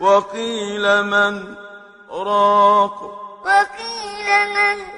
وقيل من راق. وقيل من راق